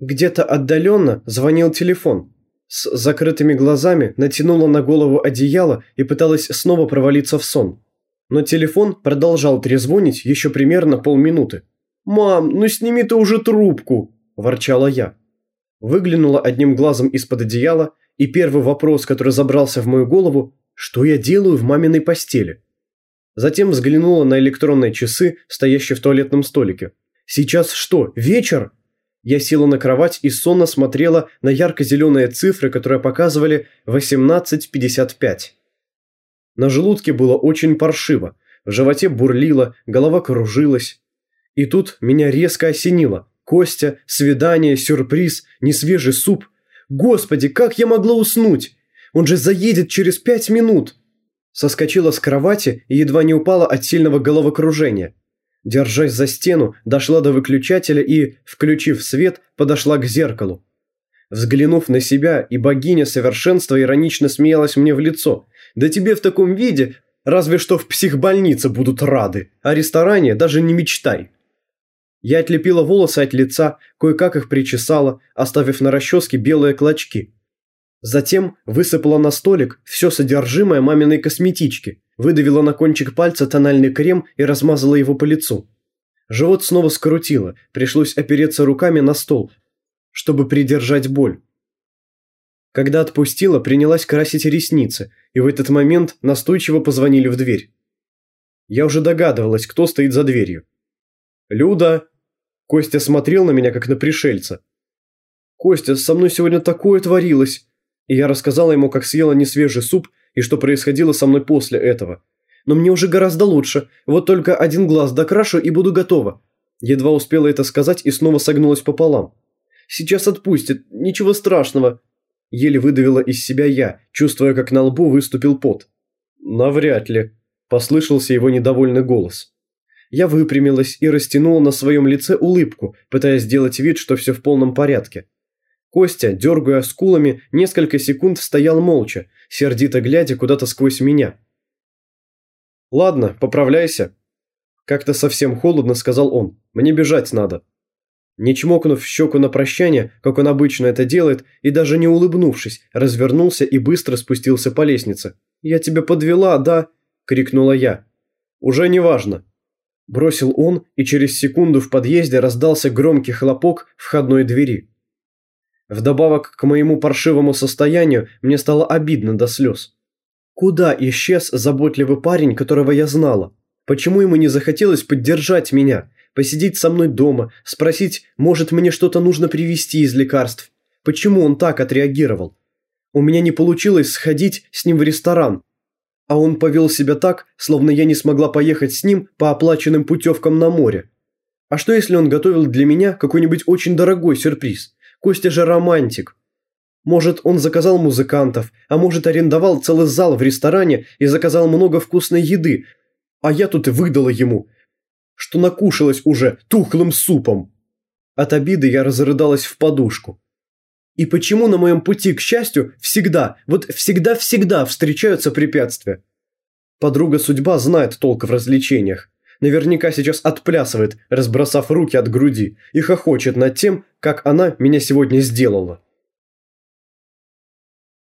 Где-то отдаленно звонил телефон. С закрытыми глазами натянула на голову одеяло и пыталась снова провалиться в сон. Но телефон продолжал трезвонить еще примерно полминуты. «Мам, ну сними ты уже трубку!» – ворчала я. Выглянула одним глазом из-под одеяла, и первый вопрос, который забрался в мою голову – что я делаю в маминой постели? Затем взглянула на электронные часы, стоящие в туалетном столике. Сейчас что, вечер? Я села на кровать и сонно смотрела на ярко-зеленые цифры, которые показывали 18.55. На желудке было очень паршиво, в животе бурлило, голова кружилась. И тут меня резко осенило. Костя, свидание, сюрприз, несвежий суп. Господи, как я могла уснуть? Он же заедет через пять минут. Соскочила с кровати и едва не упала от сильного головокружения. Держась за стену, дошла до выключателя и, включив свет, подошла к зеркалу. Взглянув на себя, и богиня совершенства иронично смеялась мне в лицо. «Да тебе в таком виде разве что в психбольнице будут рады, а ресторане даже не мечтай». Я отлепила волосы от лица, кое-как их причесала, оставив на расческе белые клочки. Затем высыпала на столик все содержимое маминой косметички, выдавила на кончик пальца тональный крем и размазала его по лицу. Живот снова скрутило, пришлось опереться руками на стол, чтобы придержать боль. Когда отпустила, принялась красить ресницы, и в этот момент настойчиво позвонили в дверь. Я уже догадывалась, кто стоит за дверью. «Люда!» Костя смотрел на меня, как на пришельца. «Костя, со мной сегодня такое творилось!» И я рассказала ему, как съела несвежий суп и что происходило со мной после этого. Но мне уже гораздо лучше, вот только один глаз докрашу и буду готова. Едва успела это сказать и снова согнулась пополам. «Сейчас отпустит, ничего страшного!» Еле выдавила из себя я, чувствуя, как на лбу выступил пот. «Навряд ли», – послышался его недовольный голос. Я выпрямилась и растянула на своем лице улыбку, пытаясь сделать вид, что все в полном порядке. Костя, дергая скулами, несколько секунд стоял молча, сердито глядя куда-то сквозь меня. «Ладно, поправляйся», – как-то совсем холодно сказал он. «Мне бежать надо». Не чмокнув щеку на прощание, как он обычно это делает, и даже не улыбнувшись, развернулся и быстро спустился по лестнице. «Я тебя подвела, да?» – крикнула я. «Уже не важно», Бросил он, и через секунду в подъезде раздался громкий хлопок входной двери. Вдобавок к моему паршивому состоянию мне стало обидно до слез. Куда исчез заботливый парень, которого я знала? Почему ему не захотелось поддержать меня, посидеть со мной дома, спросить, может мне что-то нужно привезти из лекарств? Почему он так отреагировал? У меня не получилось сходить с ним в ресторан, а он повел себя так, словно я не смогла поехать с ним по оплаченным путевкам на море. А что если он готовил для меня какой-нибудь очень дорогой сюрприз? Костя же романтик. Может, он заказал музыкантов, а может, арендовал целый зал в ресторане и заказал много вкусной еды, а я тут и выдала ему, что накушалась уже тухлым супом. От обиды я разрыдалась в подушку. И почему на моем пути к счастью всегда, вот всегда-всегда встречаются препятствия? Подруга судьба знает толк в развлечениях. Наверняка сейчас отплясывает, разбросав руки от груди, и хохочет над тем, как она меня сегодня сделала.